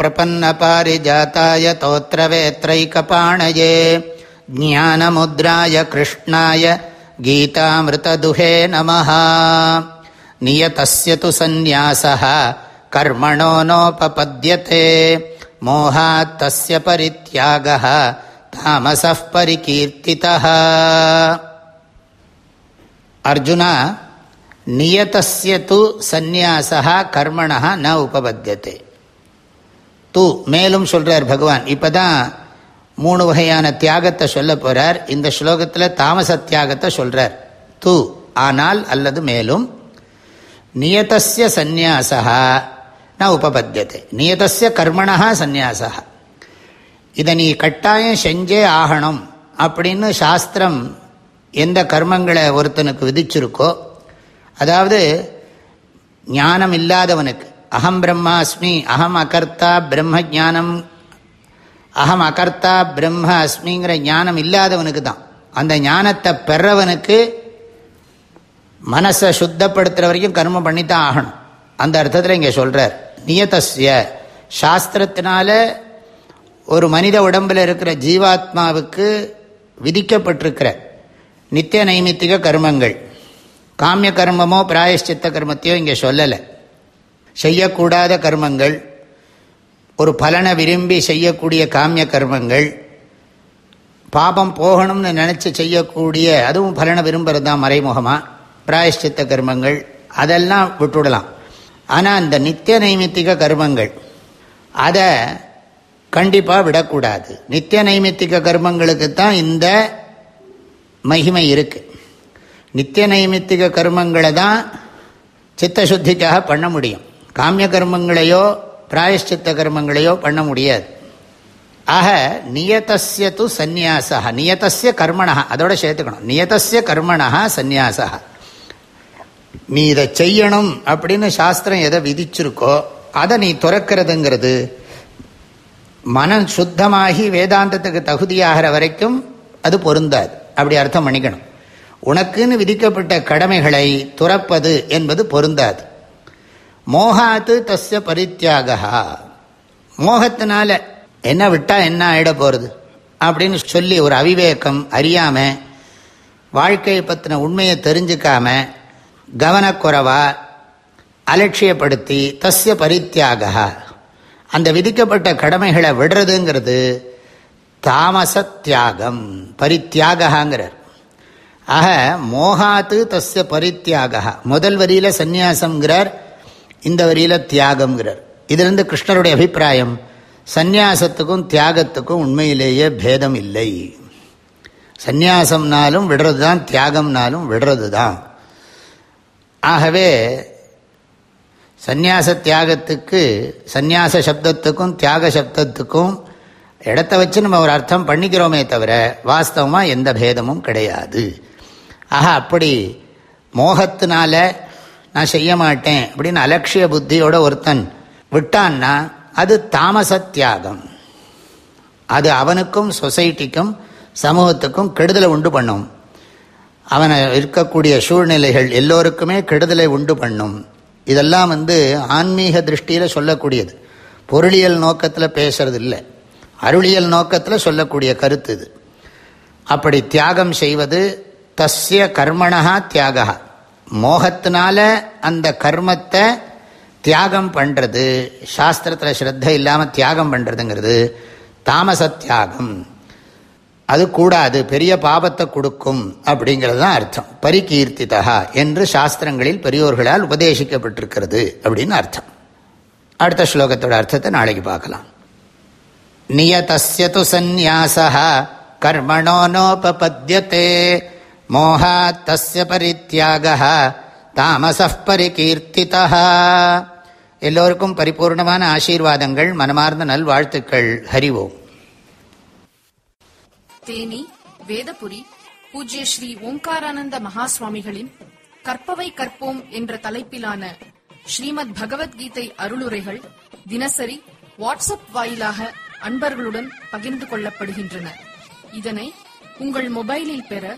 प्रपन्नपारिजाताय तोत्रवेत्रैकपाणये ज्ञानमुद्राय कृष्णाय गीतामृतदुहे नमः नियतस्य तु सन्न्यासः कर्मणो नोपपद्यते मोहात्तस्य परित्यागः तामसः परिकीर्तितः அர்ஜுனா நியதஸ்ய து சந்நியாசா கர்மணா ந உபபத்தியத்தை து மேலும் சொல்றார் பகவான். இப்பதான் மூணு வகையான தியாகத்தை சொல்ல போறார். இந்த ஸ்லோகத்தில் தாமச தியாகத்தை சொல்றார். து ஆனால் அல்லது மேலும். நியதஸ்ய சந்நியாசா ந உபபத்தியத்தை நியதஸ்ய கர்மணா சந்நியாசா இதை நீ கட்டாயம் செஞ்சே ஆகணும் அப்படின்னு சாஸ்திரம் எந்த கர்மங்களை ஒருத்தனுக்கு விதிச்சிருக்கோ அதாவது ஞானம் இல்லாதவனுக்கு அகம் பிரம்மாஸ்மி அகம் அகர்த்தா பிரம்ம ஜானம் அகம் அகர்த்தா பிரம்ம அஸ்மிங்கிற ஞானம் இல்லாதவனுக்கு தான். அந்த ஞானத்தை பெறவனுக்கு மனசை சுத்தப்படுத்துகிற வரைக்கும் கர்மம் பண்ணித்தான் ஆகணும். அந்த அர்த்தத்தில் இங்கே சொல்கிறார் நியதஸ்ய சாஸ்திரத்தினால ஒரு மனித உடம்பில் இருக்கிற ஜீவாத்மாவுக்கு விதிக்கப்பட்டிருக்கிற நித்திய நைமித்திக கர்மங்கள். காமிய கர்மமோ பிராயஷ்சித்த கர்மத்தையோ இங்கே சொல்லலை. செய்யக்கூடாத கர்மங்கள் ஒரு பலனை விரும்பி செய்யக்கூடிய காமிய கர்மங்கள் பாபம் போகணும்னு நினச்சி செய்யக்கூடிய அதுவும் பலனை விரும்புகிறது தான் மறைமுகமாக பிராயஷ்சித்த கர்மங்கள் அதெல்லாம் விட்டுடலாம். ஆனால் அந்த நித்திய நைமித்திக கர்மங்கள் அதை கண்டிப்பாக விடக்கூடாது. நித்திய நைமித்திக கர்மங்களுக்கு தான் இந்த மகிமை இருக்குது நித்திய நைமித்திக கர்மங்களை தான் சித்தசுத்திக்காக பண்ண முடியும். காமிய கர்மங்களையோ பிராயஷ்சித்த கர்மங்களையோ பண்ண முடியாது. ஆக நியதஸ்ய து சந்நியாசா நியதஸ்ய கர்மணா அதோட சேர்த்துக்கணும். நியத்திய கர்மணா சந்நியாசா நீ இதை செய்யணும் அப்படின்னு சாஸ்திரம் எதை விதிச்சிருக்கோ அதை நீ துறக்கிறதுங்கிறது மனம் சுத்தமாகி வேதாந்தத்துக்கு தகுதியாகிற வரைக்கும் அது பொருந்தாது. அப்படி அர்த்தம் பண்ணிக்கணும். உனக்குன்னு விதிக்கப்பட்ட கடமைகளை துறப்பது என்பது பொருந்தாது. மோகாத்து தஸ்ய பரித்தியாக மோகத்தினால என்ன விட்டால் என்ன ஆகிட போகிறது அப்படின்னு சொல்லி ஒரு அவிவேகம் அறியாம வாழ்க்கையை பற்றின உண்மையை தெரிஞ்சுக்காம கவனக்குறைவா அலட்சியப்படுத்தி தஸ்ய பரித்தியாக அந்த விதிக்கப்பட்ட கடமைகளை விடுறதுங்கிறது தாமச தியாகம் பரித்தியாகாங்கிறார் ஆக மோகாத்து தஸ்ய பரித்தியாக முதல் வரியில் சந்நியாசம்ங்கிறார். இந்த வரியில் தியாகம்ங்கிறார். இதிலிருந்து கிருஷ்ணருடைய அபிப்பிராயம் சந்நியாசத்துக்கும் தியாகத்துக்கும் உண்மையிலேயே பேதம் இல்லை. சந்நியாசம்னாலும் விடுறது தான் தியாகம்னாலும் விடுறது தான் ஆகவே சந்நியாச தியாகத்துக்கு சந்நியாச சப்தத்துக்கும் தியாக சப்தத்துக்கும் இடத்த வச்சு நம்ம ஒரு அர்த்தம் பண்ணிக்கிறோமே தவிர வாஸ்தவமாக எந்த பேதமும் கிடையாது. ஆக அப்படி மோகத்தினால நான் செய்ய மாட்டேன் அப்படின்னு அலட்சிய புத்தியோட ஒருத்தன் விட்டான்னா அது தாமச தியாகம் அது அவனுக்கும் சொசைட்டிக்கும் சமூகத்துக்கும் கெடுதலை உண்டு பண்ணும். அவனை இருக்கக்கூடிய சூழ்நிலைகள் எல்லோருக்குமே கெடுதலை உண்டு பண்ணும். இதெல்லாம் வந்து ஆன்மீக திருஷ்டியில் சொல்லக்கூடியது. பொருளியல் நோக்கத்தில் பேசுறது இல்லை அருளியல் நோக்கத்தில் சொல்லக்கூடிய கருத்து இது. அப்படி தியாகம் செய்வது தஸ்ய கர்மணா தியாகா மோகத்தினால அந்த கர்மத்தை தியாகம் பண்ணுறது சாஸ்திரத்தில் ஸ்ரத்த இல்லாமல் தியாகம் பண்ணுறதுங்கிறது தாமச தியாகம் அது கூடாது பெரிய பாபத்தை கொடுக்கும் அப்படிங்கிறது தான் அர்த்தம். பரிகீர்த்திதா என்று சாஸ்திரங்களில் பெரியோர்களால் உபதேசிக்கப்பட்டிருக்கிறது அப்படின்னு அர்த்தம். அடுத்த ஸ்லோகத்தோட அர்த்தத்தை நாளைக்கு பார்க்கலாம். நியதஸ்ய து சந்நியாசः கர்மணோ நோபபத்யதே மோகாத் தஸ்ய பரித்தியாகः தாமசः பரிகீர்த்திதः எல்லோருக்கும் பரிபூர்ணமான ஆசீர்வாதங்கள் மனமார்ந்த நல்வாழ்த்துக்கள். ஹரிவோம் தேனி வேதபுரி பூஜ்ய ஸ்ரீ ஓம்காரானந்த மகாசுவாமிகளின் கற்பவை கற்போம் என்ற தலைப்பிலான ஸ்ரீமத் பகவத்கீதை அருளுரைகள் தினசரி வாட்ஸ்அப் வாயிலாக அன்பர்களுடன் பகிர்ந்து கொள்ளப்படுகின்றன. இதனை உங்கள் மொபைலில் பெற